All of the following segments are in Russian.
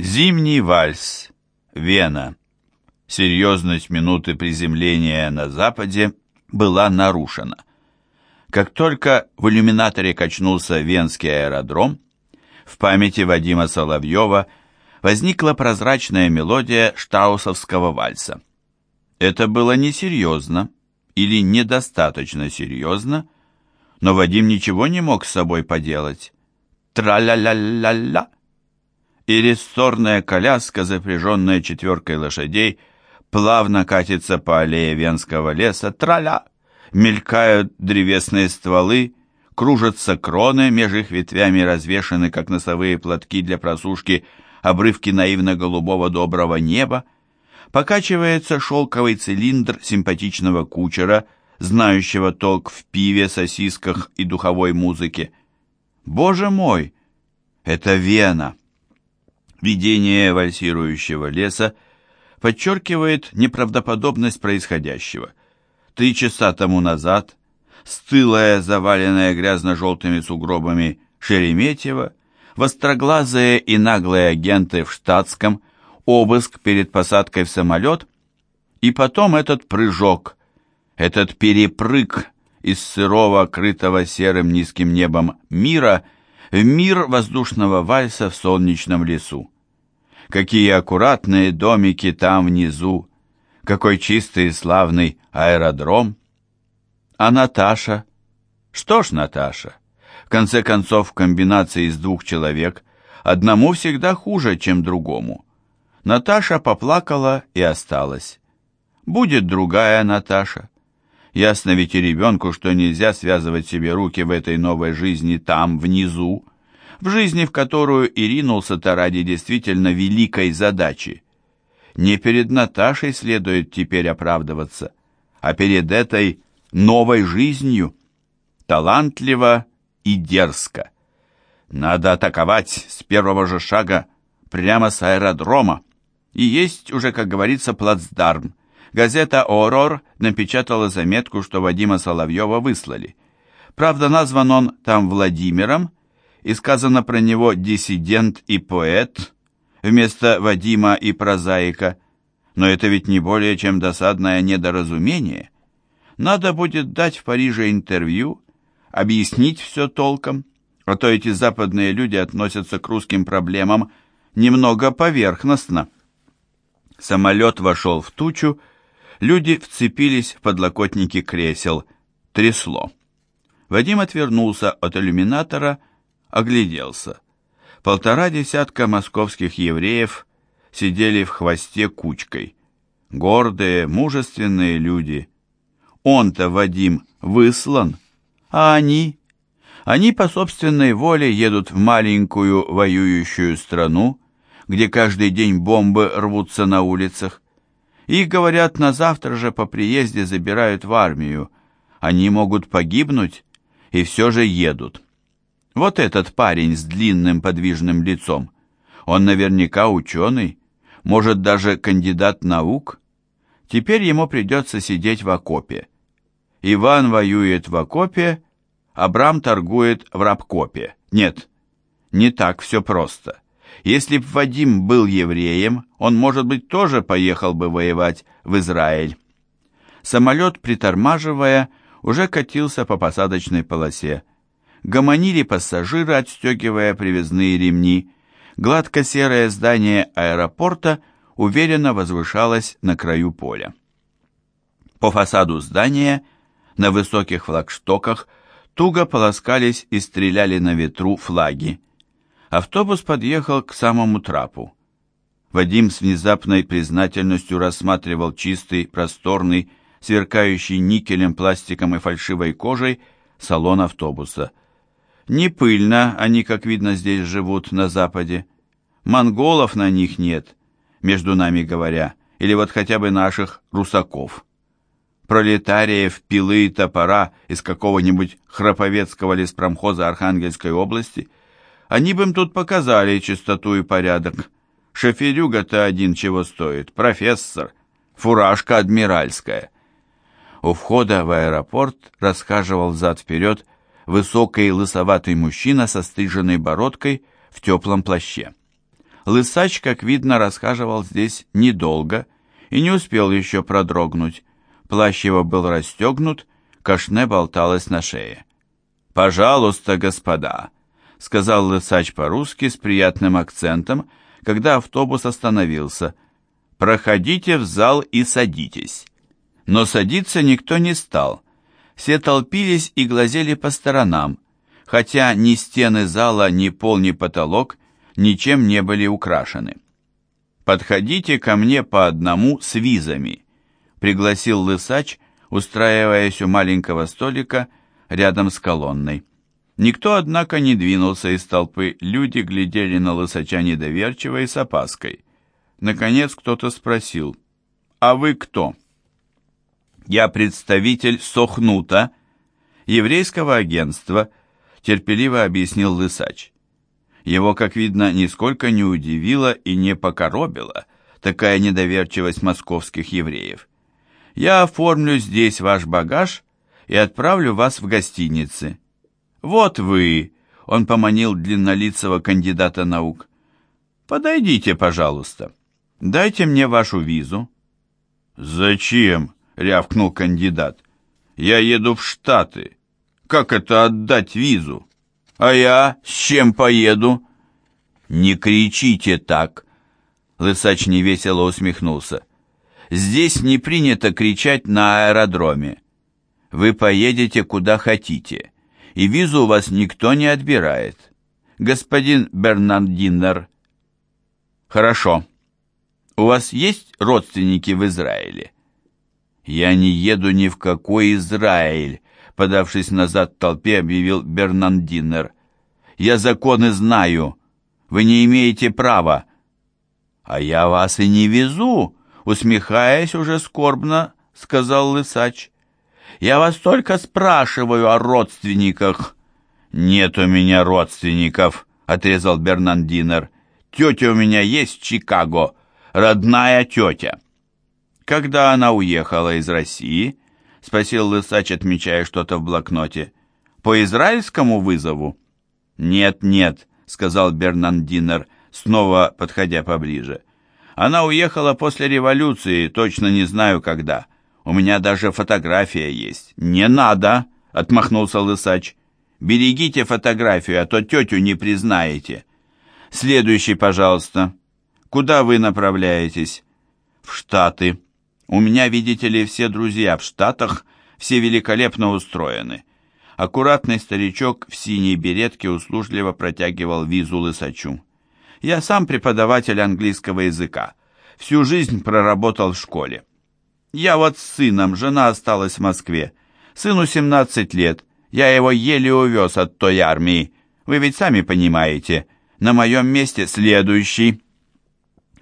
Зимний вальс. Вена. Серьезность минуты приземления на западе была нарушена. Как только в иллюминаторе качнулся Венский аэродром, в памяти Вадима Соловьева возникла прозрачная мелодия штаусовского вальса. Это было несерьезно или недостаточно серьезно, но Вадим ничего не мог с собой поделать. Тра-ля-ля-ля-ля и рессорная коляска, запряженная четверкой лошадей, плавно катится по аллее Венского леса, траля, мелькают древесные стволы, кружатся кроны, меж их ветвями развешаны, как носовые платки для просушки, обрывки наивно-голубого доброго неба, покачивается шелковый цилиндр симпатичного кучера, знающего толк в пиве, сосисках и духовой музыке. Боже мой, это Вена! Видение вальсирующего леса подчеркивает неправдоподобность происходящего. Три часа тому назад стылая, заваленная грязно-желтыми сугробами Шереметьево, востроглазые и наглые агенты в штатском, обыск перед посадкой в самолет, и потом этот прыжок, этот перепрыг из сырого, крытого серым низким небом мира – в мир воздушного вальса в солнечном лесу. Какие аккуратные домики там внизу, какой чистый и славный аэродром. А Наташа? Что ж Наташа? В конце концов, в комбинации из двух человек одному всегда хуже, чем другому. Наташа поплакала и осталась. Будет другая Наташа. Ясно ведь и ребенку, что нельзя связывать себе руки в этой новой жизни там, внизу, в жизни, в которую и ринулся-то ради действительно великой задачи. Не перед Наташей следует теперь оправдываться, а перед этой новой жизнью, талантливо и дерзко. Надо атаковать с первого же шага прямо с аэродрома. И есть уже, как говорится, плацдарм. Газета «Орор» напечатала заметку, что Вадима Соловьева выслали. Правда, назван он там Владимиром, и сказано про него «диссидент» и «поэт» вместо «Вадима» и «прозаика», но это ведь не более чем досадное недоразумение. Надо будет дать в Париже интервью, объяснить все толком, а то эти западные люди относятся к русским проблемам немного поверхностно. Самолет вошел в тучу, Люди вцепились в подлокотники кресел. Трясло. Вадим отвернулся от иллюминатора, огляделся. Полтора десятка московских евреев сидели в хвосте кучкой. Гордые, мужественные люди. Он-то, Вадим, выслан. А они? Они по собственной воле едут в маленькую воюющую страну, где каждый день бомбы рвутся на улицах. Их, говорят, на завтра же по приезде забирают в армию. Они могут погибнуть и все же едут. Вот этот парень с длинным подвижным лицом. Он наверняка ученый, может даже кандидат наук. Теперь ему придется сидеть в окопе. Иван воюет в окопе, Абрам торгует в рабкопе. Нет, не так все просто. Если б Вадим был евреем, он, может быть, тоже поехал бы воевать в Израиль. Самолет, притормаживая, уже катился по посадочной полосе. Гомонили пассажиры, отстегивая привязные ремни. Гладко-серое здание аэропорта уверенно возвышалось на краю поля. По фасаду здания на высоких флагштоках туго полоскались и стреляли на ветру флаги. Автобус подъехал к самому трапу. Вадим с внезапной признательностью рассматривал чистый, просторный, сверкающий никелем, пластиком и фальшивой кожей салон автобуса. Не пыльно они, как видно, здесь живут на западе. Монголов на них нет, между нами говоря, или вот хотя бы наших русаков. Пролетариев, пилы и топора из какого-нибудь храповецкого леспромхоза Архангельской области – они бы им тут показали чистоту и порядок. Шоферюга-то один чего стоит, профессор, фуражка адмиральская. У входа в аэропорт расхаживал взад-вперед высокий лысоватый мужчина со стриженной бородкой в теплом плаще. Лысач, как видно, расхаживал здесь недолго и не успел еще продрогнуть. Плащ его был расстегнут, кашне болталось на шее. «Пожалуйста, господа», — сказал Лысач по-русски с приятным акцентом, когда автобус остановился. «Проходите в зал и садитесь». Но садиться никто не стал. Все толпились и глазели по сторонам, хотя ни стены зала, ни пол, ни потолок ничем не были украшены. «Подходите ко мне по одному с визами», — пригласил Лысач, устраиваясь у маленького столика рядом с колонной. Никто, однако, не двинулся из толпы, люди глядели на Лысача недоверчиво и с опаской. Наконец кто-то спросил, «А вы кто?» «Я представитель Сохнута, еврейского агентства», терпеливо объяснил Лысач. Его, как видно, нисколько не удивило и не покоробило такая недоверчивость московских евреев. «Я оформлю здесь ваш багаж и отправлю вас в гостиницы. Вот вы!» — он поманил длиннолицего кандидата наук. «Подойдите, пожалуйста. Дайте мне вашу визу». «Зачем?» — рявкнул кандидат. «Я еду в Штаты. Как это отдать визу?» «А я с чем поеду?» «Не кричите так!» Лысач невесело усмехнулся. «Здесь не принято кричать на аэродроме. Вы поедете куда хотите, и визу у вас никто не отбирает. Господин Бернардинер...» «Хорошо. У вас есть родственники в Израиле?» «Я не еду ни в какой Израиль», подавшись назад в толпе, объявил Бернандинер. «Я законы знаю. Вы не имеете права». «А я вас и не везу», усмехаясь уже скорбно, сказал Лысач. «Я вас только спрашиваю о родственниках». «Нет у меня родственников», — отрезал Бернандинер. «Тетя у меня есть в Чикаго, родная тетя». Когда она уехала из России, — спросил Лысач, отмечая что-то в блокноте. «По израильскому вызову?» «Нет, нет», — сказал Бернандинер, снова подходя поближе. «Она уехала после революции, точно не знаю когда. У меня даже фотография есть». «Не надо», — отмахнулся Лысач. «Берегите фотографию, а то тетю не признаете». «Следующий, пожалуйста. Куда вы направляетесь?» «В Штаты», у меня, видите ли, все друзья в Штатах, все великолепно устроены. Аккуратный старичок в синей беретке услужливо протягивал визу лысачу. Я сам преподаватель английского языка. Всю жизнь проработал в школе. Я вот с сыном, жена осталась в Москве. Сыну 17 лет. Я его еле увез от той армии. Вы ведь сами понимаете. На моем месте следующий.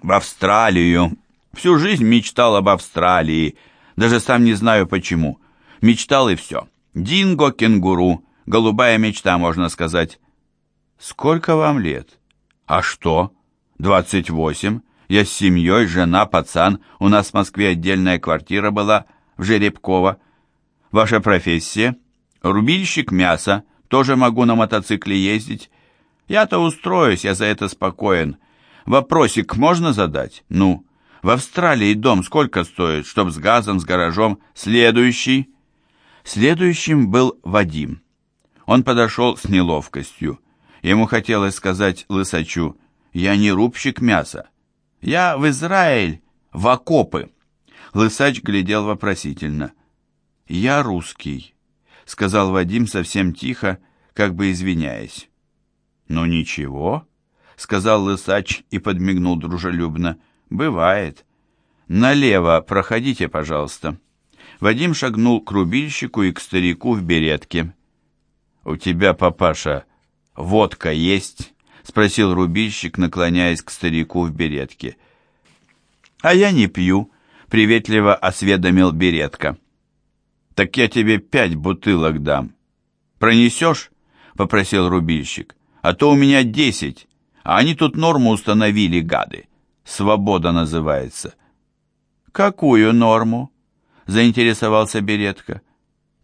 В Австралию, Всю жизнь мечтал об Австралии, даже сам не знаю почему. Мечтал и все. Динго, кенгуру, голубая мечта, можно сказать. Сколько вам лет? А что? Двадцать восемь. Я с семьей, жена, пацан. У нас в Москве отдельная квартира была, в Жеребково. Ваша профессия? Рубильщик мяса. Тоже могу на мотоцикле ездить. Я-то устроюсь, я за это спокоен. Вопросик можно задать? Ну, в Австралии дом сколько стоит, чтоб с газом, с гаражом? Следующий. Следующим был Вадим. Он подошел с неловкостью. Ему хотелось сказать лысачу, «Я не рубщик мяса. Я в Израиль, в окопы». Лысач глядел вопросительно. «Я русский», — сказал Вадим совсем тихо, как бы извиняясь. «Ну ничего», — сказал Лысач и подмигнул дружелюбно. «Бывает. Налево проходите, пожалуйста». Вадим шагнул к рубильщику и к старику в беретке. «У тебя, папаша, водка есть?» — спросил рубильщик, наклоняясь к старику в беретке. «А я не пью», — приветливо осведомил беретка. «Так я тебе пять бутылок дам. Пронесешь?» — попросил рубильщик. «А то у меня десять, а они тут норму установили, гады. Свобода называется. Какую норму? Заинтересовался Беретка.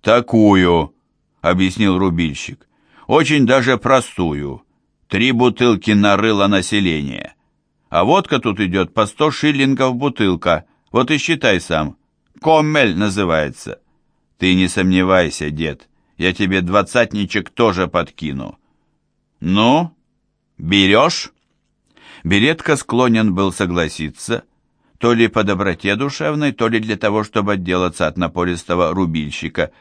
Такую, объяснил рубильщик. Очень даже простую. Три бутылки нарыло население. А водка тут идет по сто шиллингов бутылка. Вот и считай сам. Коммель называется. Ты не сомневайся, дед, я тебе двадцатничек тоже подкину. Ну, берешь? Беретка склонен был согласиться, то ли по доброте душевной, то ли для того, чтобы отделаться от напористого рубильщика.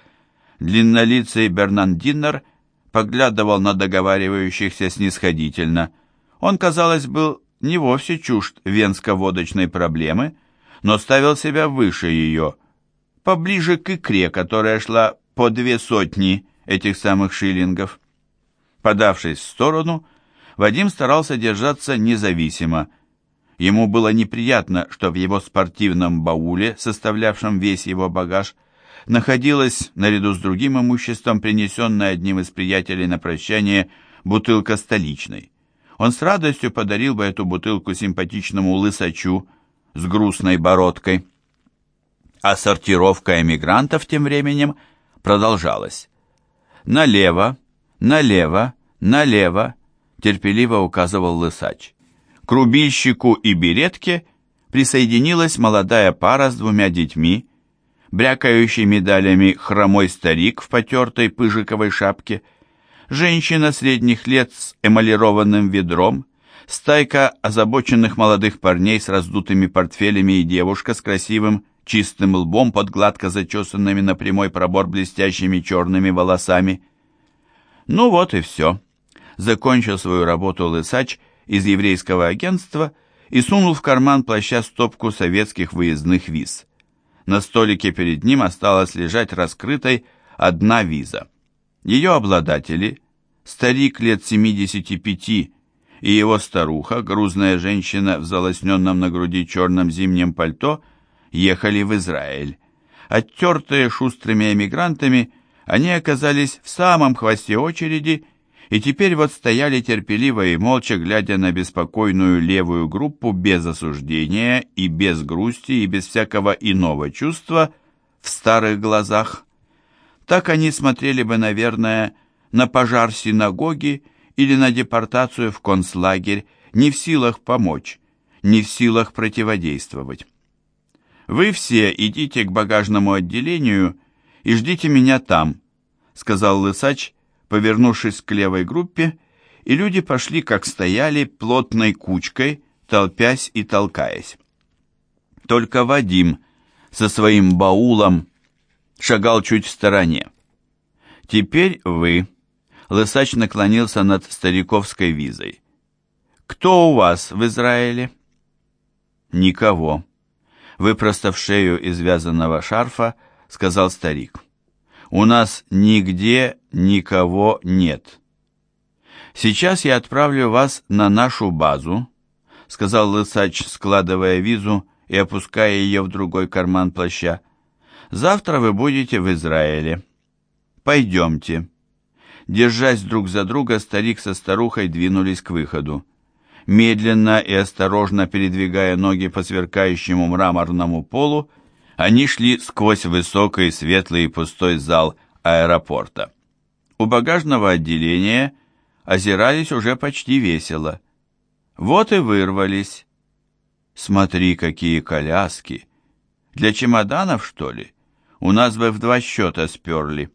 Длиннолицый Бернандинер поглядывал на договаривающихся снисходительно. Он, казалось, был не вовсе чужд венско-водочной проблемы, но ставил себя выше ее, поближе к икре, которая шла по две сотни этих самых шиллингов. Подавшись в сторону, Вадим старался держаться независимо. Ему было неприятно, что в его спортивном бауле, составлявшем весь его багаж, находилась, наряду с другим имуществом, принесенная одним из приятелей на прощание, бутылка столичной. Он с радостью подарил бы эту бутылку симпатичному лысачу с грустной бородкой. А сортировка эмигрантов тем временем продолжалась. «Налево, налево, налево», терпеливо указывал лысач. К рубильщику и беретке присоединилась молодая пара с двумя детьми, брякающий медалями хромой старик в потертой пыжиковой шапке, женщина средних лет с эмалированным ведром, стайка озабоченных молодых парней с раздутыми портфелями и девушка с красивым чистым лбом под гладко зачесанными на прямой пробор блестящими черными волосами. Ну вот и все. Закончил свою работу лысач из еврейского агентства и сунул в карман плаща стопку советских выездных виз. На столике перед ним осталась лежать раскрытой одна виза. Ее обладатели, старик лет 75 и его старуха, грузная женщина в залосненном на груди черном зимнем пальто, ехали в Израиль. Оттертые шустрыми эмигрантами, они оказались в самом хвосте очереди и теперь вот стояли терпеливо и молча, глядя на беспокойную левую группу без осуждения и без грусти и без всякого иного чувства в старых глазах. Так они смотрели бы, наверное, на пожар синагоги или на депортацию в концлагерь, не в силах помочь, не в силах противодействовать. «Вы все идите к багажному отделению и ждите меня там», сказал Лысач, повернувшись к левой группе, и люди пошли, как стояли, плотной кучкой, толпясь и толкаясь. Только Вадим со своим баулом шагал чуть в стороне. «Теперь вы», — Лысач наклонился над стариковской визой. «Кто у вас в Израиле?» «Никого», выпростав шею из вязаного шарфа, сказал старик. «У нас нигде никого нет. Сейчас я отправлю вас на нашу базу», сказал Лысач, складывая визу и опуская ее в другой карман плаща. «Завтра вы будете в Израиле. Пойдемте». Держась друг за друга, старик со старухой двинулись к выходу. Медленно и осторожно передвигая ноги по сверкающему мраморному полу, они шли сквозь высокий, светлый и пустой зал аэропорта. У багажного отделения озирались уже почти весело. Вот и вырвались. Смотри, какие коляски! Для чемоданов, что ли? У нас бы в два счета сперли.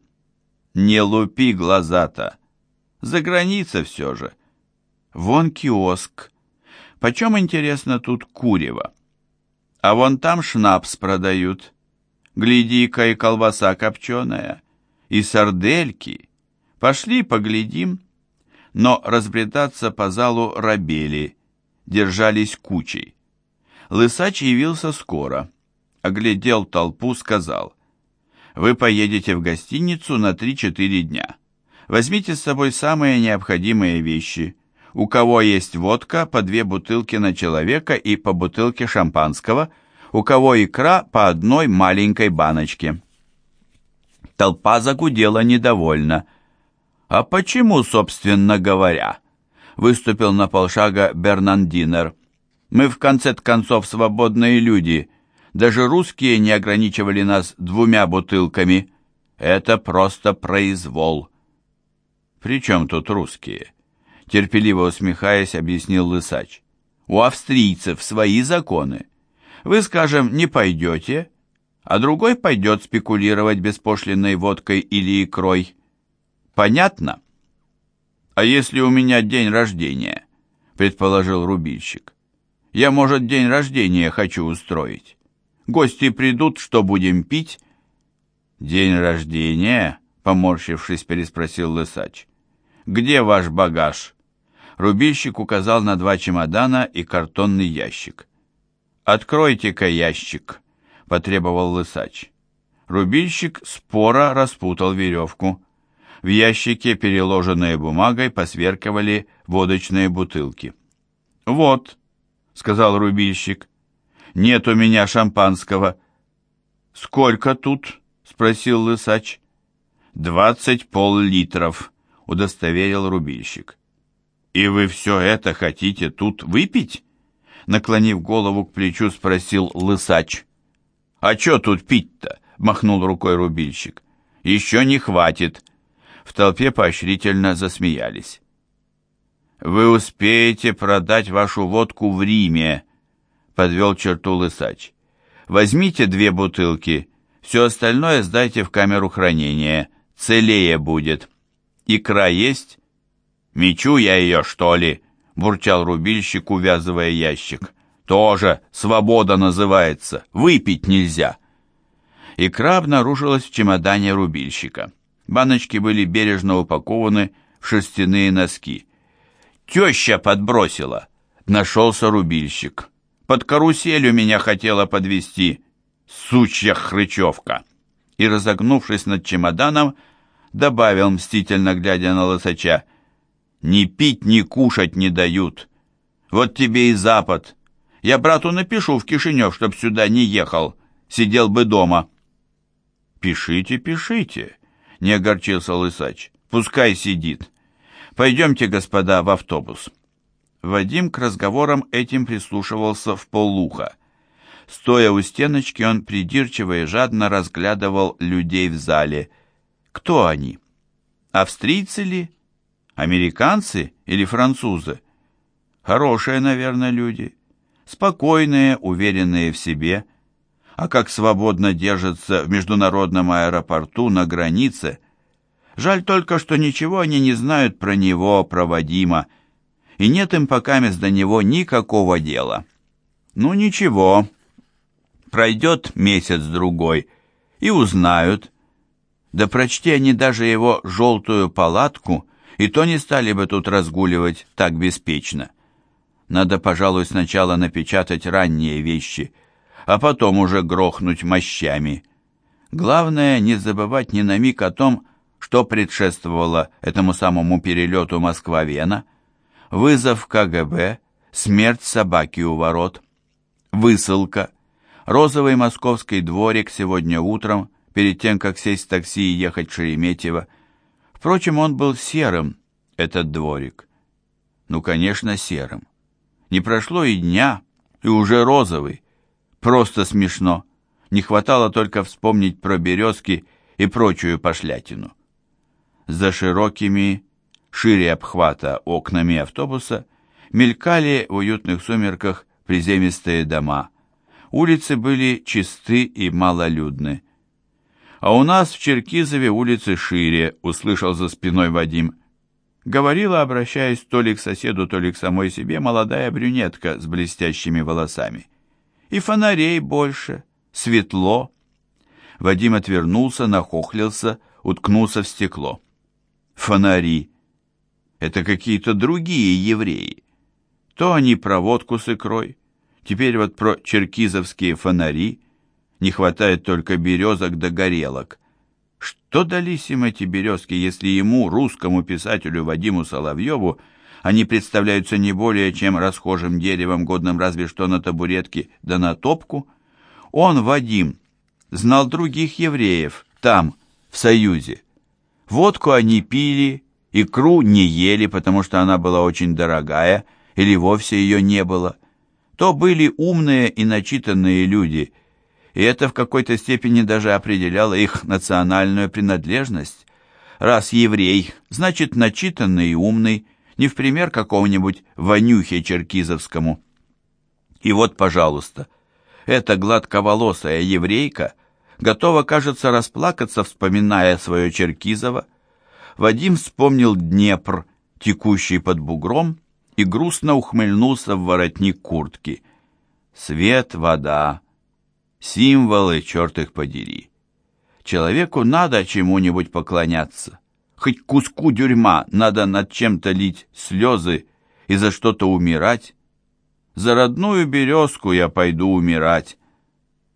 Не лупи глаза-то. За граница все же. Вон киоск. Почем, интересно, тут курево? А вон там шнапс продают. Гляди-ка и колбаса копченая, и сардельки. Пошли поглядим. Но разбредаться по залу рабели, держались кучей. Лысач явился скоро. Оглядел толпу, сказал. Вы поедете в гостиницу на 3-4 дня. Возьмите с собой самые необходимые вещи – у кого есть водка, по две бутылки на человека и по бутылке шампанского, у кого икра по одной маленькой баночке. Толпа загудела недовольно. «А почему, собственно говоря?» Выступил на полшага Бернандинер. «Мы, в конце концов, свободные люди. Даже русские не ограничивали нас двумя бутылками. Это просто произвол». «При чем тут русские?» терпеливо усмехаясь, объяснил Лысач. У австрийцев свои законы. Вы, скажем, не пойдете, а другой пойдет спекулировать беспошлинной водкой или икрой. Понятно? А если у меня день рождения, предположил рубильщик. Я, может, день рождения хочу устроить. Гости придут, что будем пить? День рождения? Поморщившись, переспросил лысач. Где ваш багаж? Рубильщик указал на два чемодана и картонный ящик. «Откройте-ка ящик», — потребовал лысач. Рубильщик споро распутал веревку. В ящике, переложенные бумагой, посверкивали водочные бутылки. «Вот», — сказал рубильщик, — «нет у меня шампанского». «Сколько тут?» — спросил лысач. «Двадцать пол-литров», — удостоверил рубильщик. «И вы все это хотите тут выпить?» Наклонив голову к плечу, спросил лысач. «А что тут пить-то?» — махнул рукой рубильщик. «Еще не хватит». В толпе поощрительно засмеялись. «Вы успеете продать вашу водку в Риме», — подвел черту лысач. «Возьмите две бутылки, все остальное сдайте в камеру хранения, целее будет. Икра есть?» «Мечу я ее, что ли?» — бурчал рубильщик, увязывая ящик. «Тоже свобода называется. Выпить нельзя». Икра обнаружилась в чемодане рубильщика. Баночки были бережно упакованы в шерстяные носки. «Теща подбросила!» — нашелся рубильщик. «Под каруселью меня хотела подвести, сучья хрычевка!» И, разогнувшись над чемоданом, добавил, мстительно глядя на лосача, — ни пить, ни кушать не дают. Вот тебе и запад. Я брату напишу в Кишинев, чтоб сюда не ехал. Сидел бы дома. Пишите, пишите, не огорчился Лысач. Пускай сидит. Пойдемте, господа, в автобус. Вадим к разговорам этим прислушивался в полуха. Стоя у стеночки, он придирчиво и жадно разглядывал людей в зале. Кто они? Австрийцы ли? Американцы или французы? Хорошие, наверное, люди. Спокойные, уверенные в себе. А как свободно держатся в международном аэропорту на границе. Жаль только, что ничего они не знают про него, про Вадима. И нет им пока до него никакого дела. Ну ничего, пройдет месяц-другой, и узнают. Да прочти они даже его желтую палатку — и то не стали бы тут разгуливать так беспечно. Надо, пожалуй, сначала напечатать ранние вещи, а потом уже грохнуть мощами. Главное, не забывать ни на миг о том, что предшествовало этому самому перелету Москва-Вена, вызов КГБ, смерть собаки у ворот, высылка, розовый московский дворик сегодня утром, перед тем, как сесть в такси и ехать в Шереметьево, Впрочем, он был серым, этот дворик. Ну, конечно, серым. Не прошло и дня, и уже розовый. Просто смешно. Не хватало только вспомнить про березки и прочую пошлятину. За широкими, шире обхвата окнами автобуса мелькали в уютных сумерках приземистые дома. Улицы были чисты и малолюдны. «А у нас в Черкизове улицы шире», — услышал за спиной Вадим. Говорила, обращаясь то ли к соседу, то ли к самой себе, молодая брюнетка с блестящими волосами. «И фонарей больше, светло». Вадим отвернулся, нахохлился, уткнулся в стекло. «Фонари! Это какие-то другие евреи. То они про водку с икрой, теперь вот про черкизовские фонари — не хватает только березок да горелок. Что дались им эти березки, если ему, русскому писателю Вадиму Соловьеву, они представляются не более чем расхожим деревом, годным разве что на табуретке да на топку? Он, Вадим, знал других евреев там, в Союзе. Водку они пили, икру не ели, потому что она была очень дорогая, или вовсе ее не было. То были умные и начитанные люди – и это в какой-то степени даже определяло их национальную принадлежность. Раз еврей, значит начитанный и умный, не в пример какому-нибудь Ванюхе Черкизовскому. И вот, пожалуйста, эта гладковолосая еврейка готова, кажется, расплакаться, вспоминая свое Черкизово. Вадим вспомнил Днепр, текущий под бугром, и грустно ухмыльнулся в воротник куртки. Свет, вода, символы, черт их подери. Человеку надо чему-нибудь поклоняться. Хоть куску дерьма надо над чем-то лить слезы и за что-то умирать. За родную березку я пойду умирать.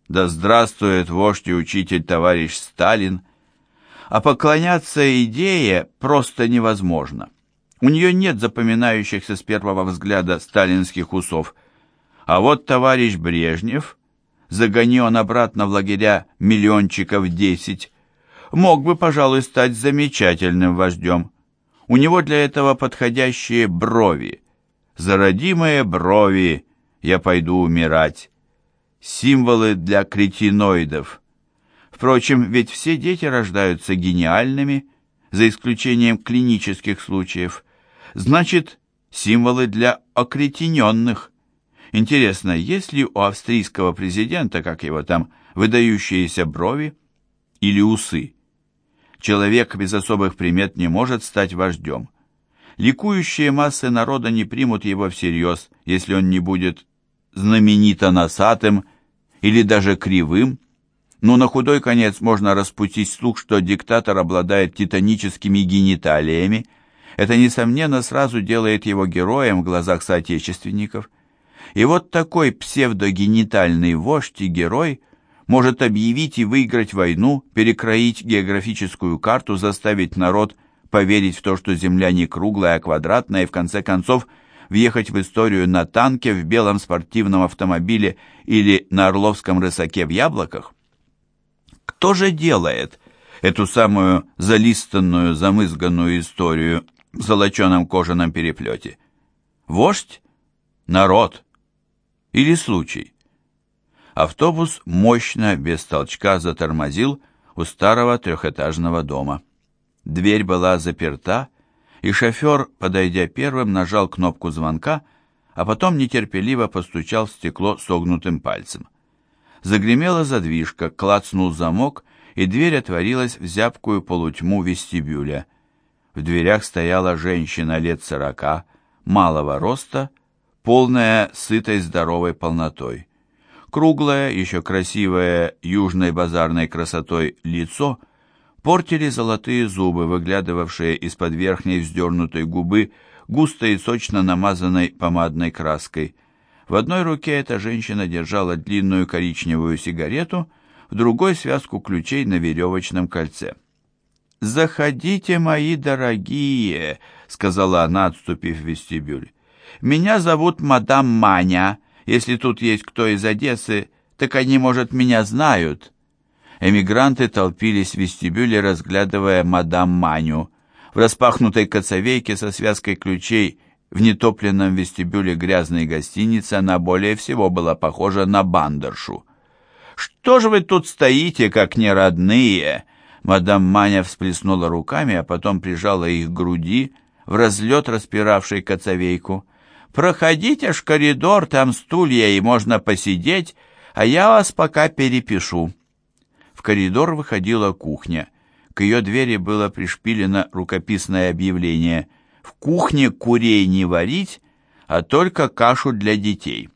Да здравствует вождь и учитель товарищ Сталин. А поклоняться идее просто невозможно. У нее нет запоминающихся с первого взгляда сталинских усов. А вот товарищ Брежнев, загони он обратно в лагеря миллиончиков десять, мог бы, пожалуй, стать замечательным вождем. У него для этого подходящие брови. За родимые брови я пойду умирать. Символы для кретиноидов. Впрочем, ведь все дети рождаются гениальными, за исключением клинических случаев. Значит, символы для окретененных. Интересно, есть ли у австрийского президента, как его там, выдающиеся брови или усы? Человек без особых примет не может стать вождем. Ликующие массы народа не примут его всерьез, если он не будет знаменито носатым или даже кривым, но на худой конец можно распутить слух, что диктатор обладает титаническими гениталиями. Это, несомненно, сразу делает его героем в глазах соотечественников. И вот такой псевдогенитальный вождь и герой может объявить и выиграть войну, перекроить географическую карту, заставить народ поверить в то, что Земля не круглая, а квадратная, и в конце концов въехать в историю на танке, в белом спортивном автомобиле или на орловском рысаке в яблоках? Кто же делает эту самую залистанную, замызганную историю в золоченом кожаном переплете? Вождь? Народ? Или случай? Автобус мощно, без толчка, затормозил у старого трехэтажного дома. Дверь была заперта, и шофер, подойдя первым, нажал кнопку звонка, а потом нетерпеливо постучал в стекло согнутым пальцем. Загремела задвижка, клацнул замок, и дверь отворилась в зябкую полутьму вестибюля. В дверях стояла женщина лет сорока, малого роста, полная сытой здоровой полнотой. Круглое, еще красивое южной базарной красотой лицо — портили золотые зубы, выглядывавшие из-под верхней вздернутой губы, густо и сочно намазанной помадной краской. В одной руке эта женщина держала длинную коричневую сигарету, в другой — связку ключей на веревочном кольце. «Заходите, мои дорогие», — сказала она, отступив в вестибюль. «Меня зовут мадам Маня. Если тут есть кто из Одессы, так они, может, меня знают. Эмигранты толпились в вестибюле, разглядывая мадам Маню. В распахнутой коцовейке со связкой ключей в нетопленном вестибюле грязной гостиницы она более всего была похожа на бандершу. «Что же вы тут стоите, как неродные?» Мадам Маня всплеснула руками, а потом прижала их к груди, в разлет распиравшей коцовейку. «Проходите ж коридор, там стулья, и можно посидеть, а я вас пока перепишу». В коридор выходила кухня. К ее двери было пришпилено рукописное объявление «В кухне курей не варить, а только кашу для детей».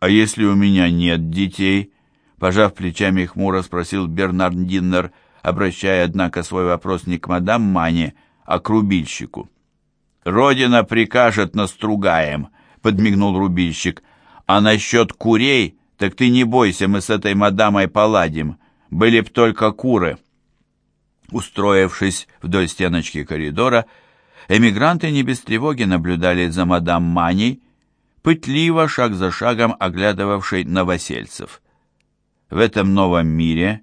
«А если у меня нет детей?» Пожав плечами хмуро спросил Бернард Диннер, обращая, однако, свой вопрос не к мадам Мане, а к рубильщику. «Родина прикажет, настругаем», — подмигнул рубильщик. «А насчет курей, так ты не бойся, мы с этой мадамой поладим были б только куры. Устроившись вдоль стеночки коридора, эмигранты не без тревоги наблюдали за мадам Маней, пытливо, шаг за шагом оглядывавшей новосельцев. В этом новом мире,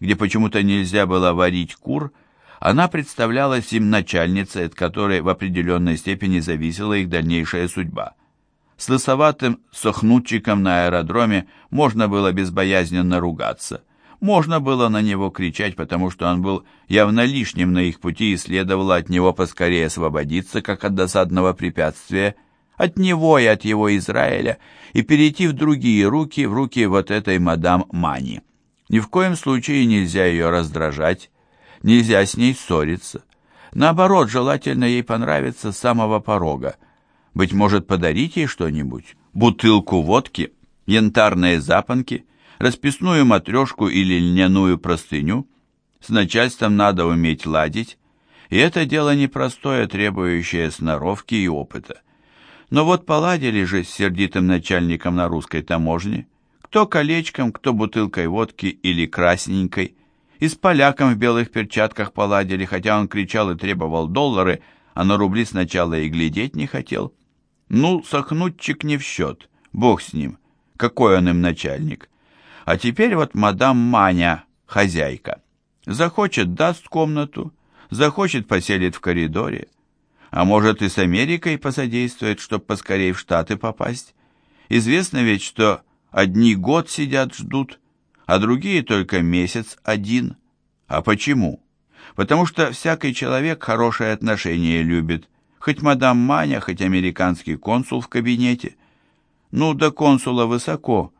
где почему-то нельзя было варить кур, она представлялась им начальницей, от которой в определенной степени зависела их дальнейшая судьба. С лысоватым сохнутчиком на аэродроме можно было безбоязненно ругаться – можно было на него кричать, потому что он был явно лишним на их пути и следовало от него поскорее освободиться, как от досадного препятствия, от него и от его Израиля, и перейти в другие руки, в руки вот этой мадам Мани. Ни в коем случае нельзя ее раздражать, нельзя с ней ссориться. Наоборот, желательно ей понравиться с самого порога. Быть может, подарить ей что-нибудь? Бутылку водки, янтарные запонки, расписную матрешку или льняную простыню? С начальством надо уметь ладить, и это дело непростое, требующее сноровки и опыта. Но вот поладили же с сердитым начальником на русской таможне, кто колечком, кто бутылкой водки или красненькой, и с поляком в белых перчатках поладили, хотя он кричал и требовал доллары, а на рубли сначала и глядеть не хотел. Ну, сохнутчик не в счет, бог с ним, какой он им начальник. А теперь вот мадам Маня, хозяйка, захочет даст комнату, захочет поселит в коридоре, а может и с Америкой посодействует, чтоб поскорее в Штаты попасть. Известно ведь, что одни год сидят ждут, а другие только месяц один. А почему? Потому что всякий человек хорошее отношение любит, хоть мадам Маня, хоть американский консул в кабинете. Ну, до консула высоко,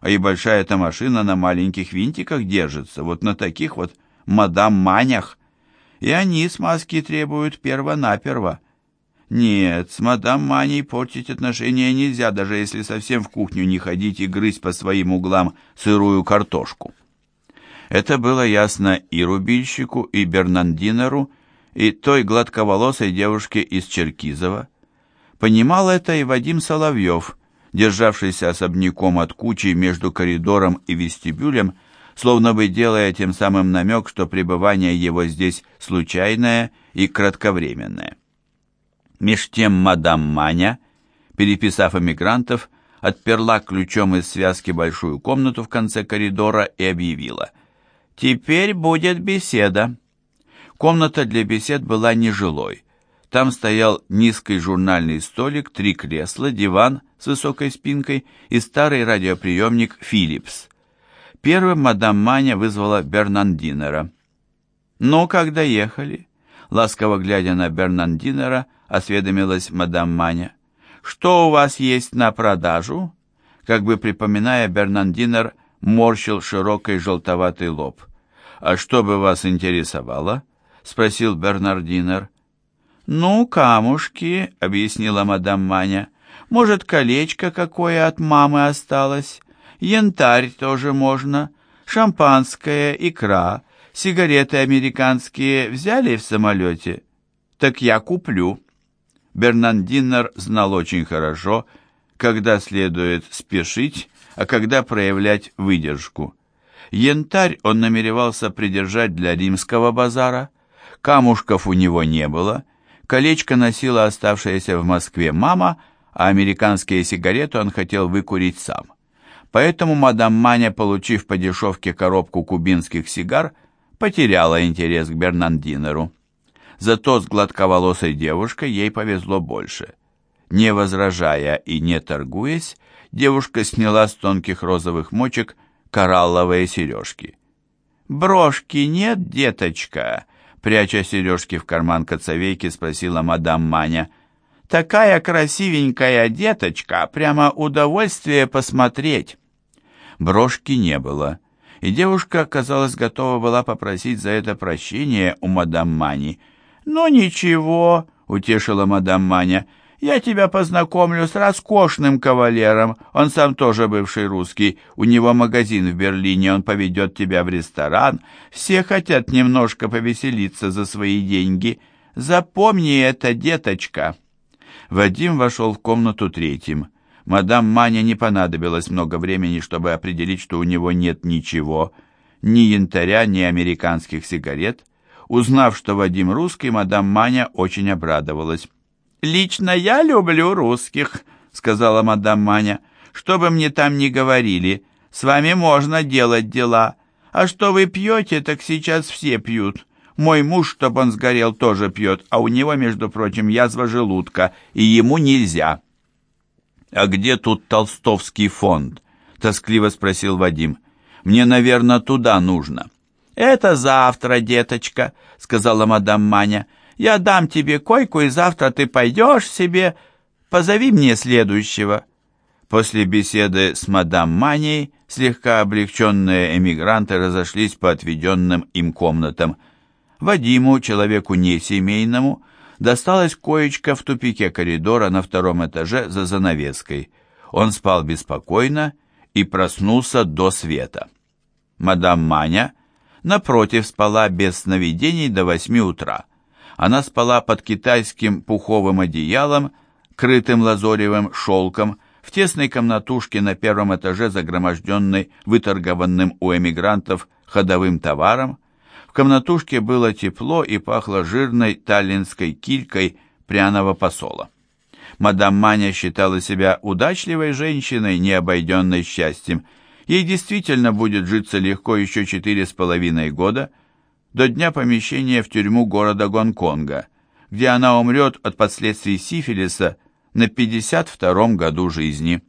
а и большая эта машина на маленьких винтиках держится, вот на таких вот мадам Манях. И они с маски требуют перво-наперво. Нет, с мадам Маней портить отношения нельзя, даже если совсем в кухню не ходить и грызть по своим углам сырую картошку. Это было ясно и рубильщику, и Бернандинеру, и той гладковолосой девушке из Черкизова. Понимал это и Вадим Соловьев, державшийся особняком от кучи между коридором и вестибюлем, словно бы делая тем самым намек, что пребывание его здесь случайное и кратковременное. Меж тем мадам Маня, переписав эмигрантов, отперла ключом из связки большую комнату в конце коридора и объявила «Теперь будет беседа». Комната для бесед была нежилой. Там стоял низкий журнальный столик, три кресла, диван с высокой спинкой и старый радиоприемник «Филлипс». Первым мадам Маня вызвала Бернандинера. «Ну, как доехали?» Ласково глядя на Бернандинера, осведомилась мадам Маня. «Что у вас есть на продажу?» Как бы припоминая, Бернандинер морщил широкий желтоватый лоб. «А что бы вас интересовало?» — спросил Бернардинер. «Ну, камушки», — объяснила мадам Маня. «Может, колечко какое от мамы осталось? Янтарь тоже можно. Шампанское, икра, сигареты американские взяли в самолете? Так я куплю». Бернандинер знал очень хорошо, когда следует спешить, а когда проявлять выдержку. Янтарь он намеревался придержать для римского базара, камушков у него не было, колечко носила оставшаяся в Москве мама, а американские сигареты он хотел выкурить сам. Поэтому мадам Маня, получив по дешевке коробку кубинских сигар, потеряла интерес к Бернандинеру. Зато с гладковолосой девушкой ей повезло больше. Не возражая и не торгуясь, девушка сняла с тонких розовых мочек коралловые сережки. «Брошки нет, деточка?» Пряча сережки в карман коцовейки, спросила мадам Маня. «Такая красивенькая деточка, прямо удовольствие посмотреть!» Брошки не было, и девушка, казалось, готова была попросить за это прощения у мадам Мани – «Ну ничего», — утешила мадам Маня, — «я тебя познакомлю с роскошным кавалером. Он сам тоже бывший русский. У него магазин в Берлине, он поведет тебя в ресторан. Все хотят немножко повеселиться за свои деньги. Запомни это, деточка». Вадим вошел в комнату третьим. Мадам Маня не понадобилось много времени, чтобы определить, что у него нет ничего, ни янтаря, ни американских сигарет, Узнав, что Вадим русский, мадам Маня очень обрадовалась. «Лично я люблю русских», — сказала мадам Маня. «Что бы мне там ни говорили, с вами можно делать дела. А что вы пьете, так сейчас все пьют. Мой муж, чтоб он сгорел, тоже пьет, а у него, между прочим, язва желудка, и ему нельзя». «А где тут толстовский фонд?» — тоскливо спросил Вадим. «Мне, наверное, туда нужно». «Это завтра, деточка», сказала мадам Маня. «Я дам тебе койку, и завтра ты пойдешь себе...» «Позови мне следующего». После беседы с мадам Маней слегка облегченные эмигранты разошлись по отведенным им комнатам. Вадиму, человеку не семейному, досталась коечка в тупике коридора на втором этаже за занавеской. Он спал беспокойно и проснулся до света. Мадам Маня, напротив, спала без сновидений до восьми утра. Она спала под китайским пуховым одеялом, крытым лазоревым шелком, в тесной комнатушке на первом этаже, загроможденной выторгованным у эмигрантов ходовым товаром. В комнатушке было тепло и пахло жирной таллинской килькой пряного посола. Мадам Маня считала себя удачливой женщиной, не обойденной счастьем. Ей действительно будет житься легко еще четыре с половиной года, до дня помещения в тюрьму города Гонконга, где она умрет от последствий сифилиса на 52-м году жизни.